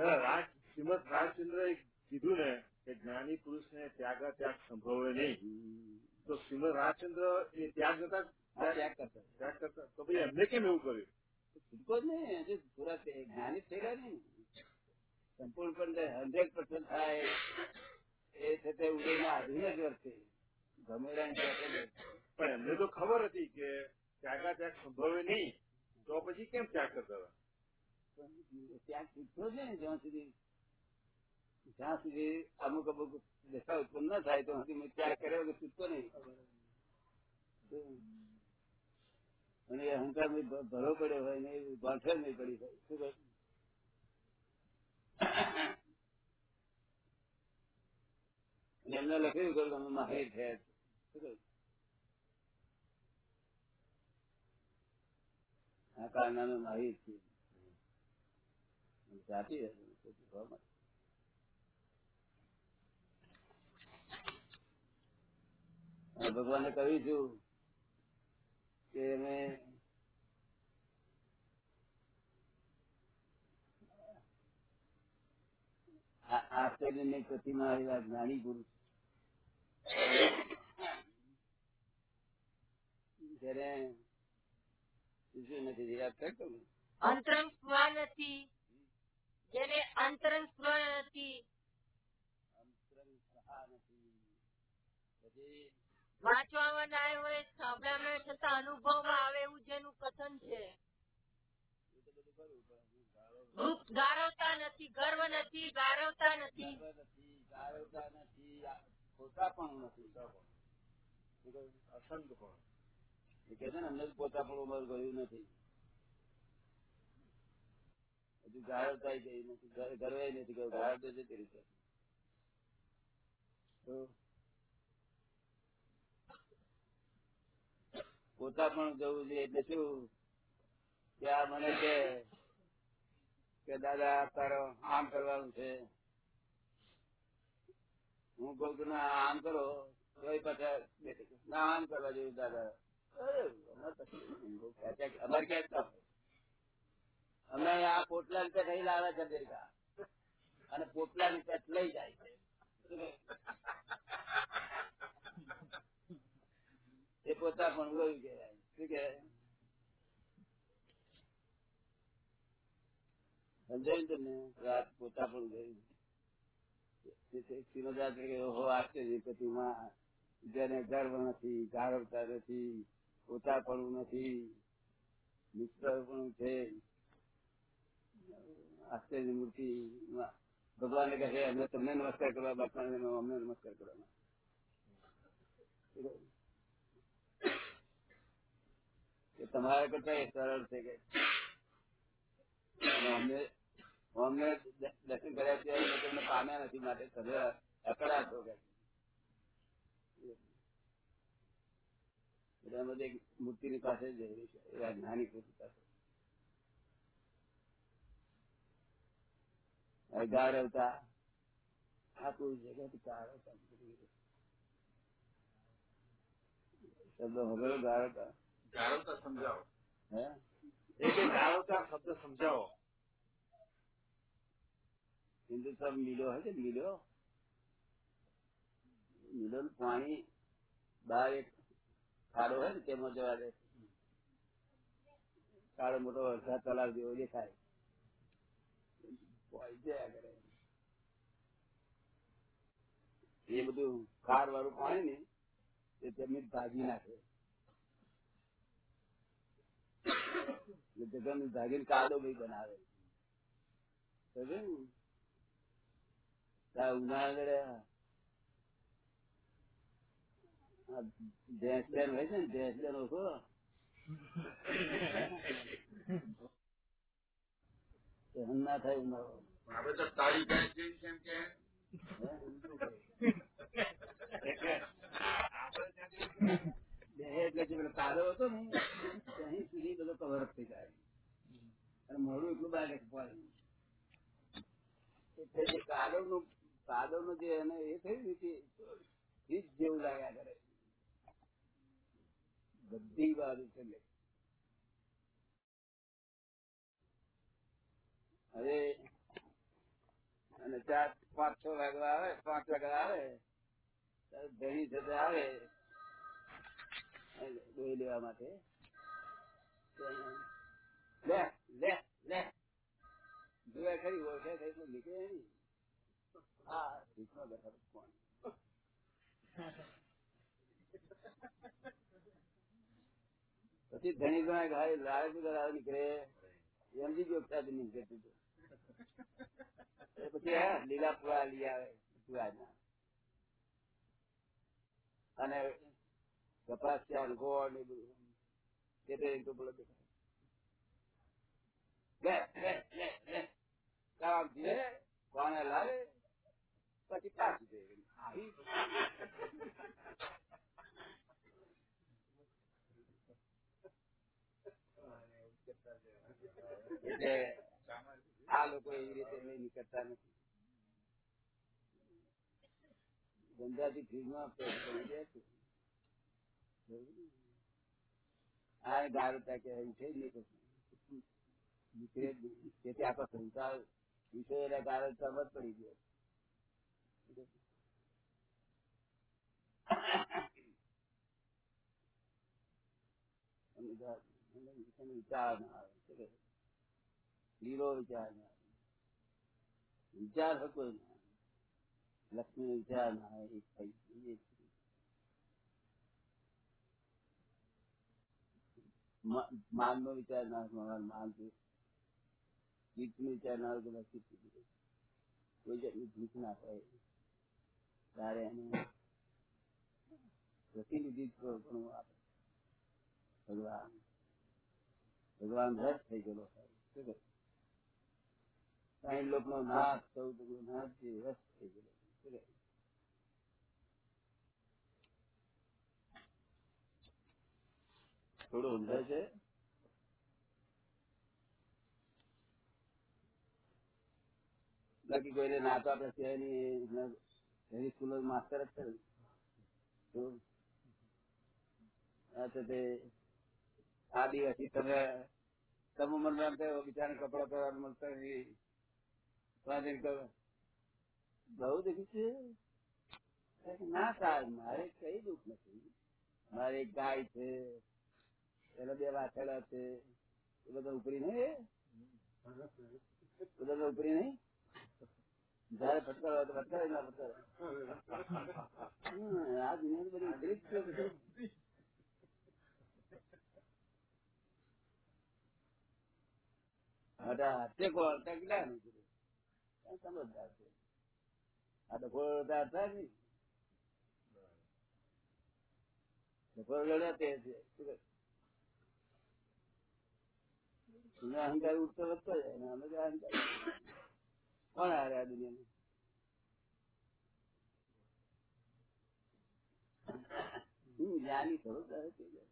શ્રીમદ રાજચંદ્ર કીધું ને કે જ્ઞાની પુરુષ ને ત્યાગ ત્યાગ સંભવે નહીં. તો શ્રીમદ રાજચંદ્ર એ ત્યાગ નતા ત્યાગ કરતા. ત્યાગ કરતા. તો ભાઈ એમને કેમ એવું કર્યું? બિલકુલ નહીં હજુ પૂરા જ્ઞાની થયેલા નહીં. સંપૂર્ણ પણ હંડ્રેડ પર્સન્ટ થાય. એ છે તે ઉદયના આધીન જ વર્તે. ગમેલા પણ એમને તો ખબર હતી કે ત્યાગા ત્યાગ સંભવે નહીં. તો પછી કેમ ત્યાગ કરતા હતા? ત્યાગ છૂટતો છે ને, જ્યાં સુધી જ્યાં સુધી અમુક અમુક દશા ઉત્પન્ન ન થાય તો સુધી ત્યાગ કર્યો કે છૂટતો નહીં અને એ અહંકાર ભરો પડ્યો હોય ને, એ નહીં પડી હોય શું કહે? એમને લખ્યું કે તમે માહિર થયા છો શું? આ કારણે માહિર છીએ જાતિ ભગવાને કહ્યું છું કે અમે પ્રતિમા એવા જ્ઞાની પુરુષ જયારે નથી યાદ અંતરંગ નથી. જેને અંતરંગ નથી અંતરંગ વાંચવામાં ના હોય સાંભળવામાં છતાં અનુભવમાં આવે એવું જેનું કથન છે. ગારવતા નથી, ગર્વ નથી ગારવતા નથી. ગારવતા નથી પોતા પણ નથી અસંગ પણ કે છે ને અંદર પોતા પણ ઉમર ગયું નથી. હજુ ગાળવતા ગઈ નથી ગર- નથી ગયું ગાળવ તો જતી રીતે પોતા પણ જવું જોઈએ, એટલે શું? કે આ મને કે કે દાદા તારો આમ કરવાનું છે. હું કઉ કે ના, આમ કરો, તોય પાછા ના, આમ કરવા જેવું દાદા. અમારે ક્યાં- અમે આ પોટલા રૂપિયા થઈ લાવે છે અમેરિકા અને પોટલા રૂપિયા લઈ જાય છે. એ પોતા પણ ગયું કહેવાય. શું કહેવાય? પણ ગર્વ નથી ગાળવતા નથી પોતાપણું નથી નિષ્ફળપણું છે. આશ્ચર્ય મૂર્તિ ભગવાન કહે અમે તમને નમસ્કાર કરવા બાપા અમને નમસ્કાર કરવા. તમારા કરતા એ સરળ છે કે અમને અમને દર્શન કર્યા છે તમને પામ્યા નથી, માટે તમે અકળા છો કે અમે એક મૂર્તિની પાસે જઈ છે એવા જ્ઞાની પુરુષ પાસે. ગારવતા આ જગત ગારવતા શબ્દ હવે ગારવતા ગારવતા સમજાવો. હે? જાળવતા શબ્દ સમજાવો. હિન્દુસ્તાન લીલો હોય છે લીલો? લીલો પાણી બહાર એક ખાડો હોય ને તેમાં જવા દે. કાળો મોટો વરસાદ તલાવ જેવો દેખાય. પોઈ જયા કરે. એ બધું ખાર વાળું પાણી ને, એ જમીન ભાગી નાખે. જગન ભાગીને કાદો બી બનાવે. ઉનાળે હોય છે ને, ભેંસ બેન સહન ના થાય ઉનાળો આપણે તો તાળી છે એમ કે? એટલે જે પેલો કાદો હતો ને ત્યાં સુધી બધો કવર થઈ જાય. અને મોડું એટલું બહાર પાડે એટલે જે કાદવનું કાદવનું જે એને એ થયું ને તે જેવું લાગ્યા કરે. બધી બાજુ છે હવે, અને ચાર, પાંચ, છ વાગવા આવે, પાંચ વાગવા આવે ધણી સાથે આવે દોઈ લેવા માટે. લે લે લે. જોયા ખરી ઓળખે ખરી, તો નીકળે હા, ભીખમાં બેઠા કોણ? પછી ધણી ગણા ઘાય લાવે તો લાવે નીકળે એમથી જ ઓળખાતું નીકળતું હતું. એ પછી હા લીલા પુરા લઈ આવે પુરાના અને કપાસ ચાલ ગોળ ને બધું તે તો એક તો બોલો દેખાય. લે લે લે લે કામ છે કોને લાવે પછી પાછું નીકળતા નથી. ધંધાથી ફ્રીમાં. આ ગારતા કે ઉઠે છે. નીકળે તેથી આખો સંસાર પડી ગયો. વિચાર ના આવે. લીલો વિચાર ના આવે. વિચાર હતો લક્ષ્મી નો વિચાર ના એ થઈ માન નો વિચાર ના આવે માન જીત નો વિચાર ના આવે લખી દીધું કોઈ જાતની જીત ના થાય ત્યારે એને પ્રતિનિધિત્વ પણ આપે. ભગવાન. ભગવાન રસ થઈ ગયેલો થાય શું કહે? સાઈઠ લોકનો નાશ ચૌદ લોકનો નાશ છે રસ થઈ ગયેલો શું કહે? થોડું ઊંધાય છે બાકી કોઈને ના તો આપડે કહેવાય નહીં એની સ્કૂલ માસ્ટર જ છે ને. તો આ છે તે આદિવાસી તમે તમે મને એમ કહ્યું બિચારા કપડા પહેરવાનું મળતા નથી કરો બહુ દુઃખી છે? ના સાહેબ, મારે કઈ દુઃખ નથી. મારે ગાય છે પેલા બે વાછડા છે. એ બધા ઉપરી નહીં બધા ઉપરી હોય તો ફટકાર ના ફટકાર. બધી વિપરીત છે બધું. અઢા હાથે કોણ કેટલા નહીં સમજદાર છે આ ડફોડદાર થાય ને ડફોડ લડ્યા તે છે શું કહે? એનો અહંકાર ઉઠતો વધતો જાય ને અમે તો અહંકાર કોણ હારે આ દુનિયામાં હું જ્ઞાની ખરો તારે તે જાય.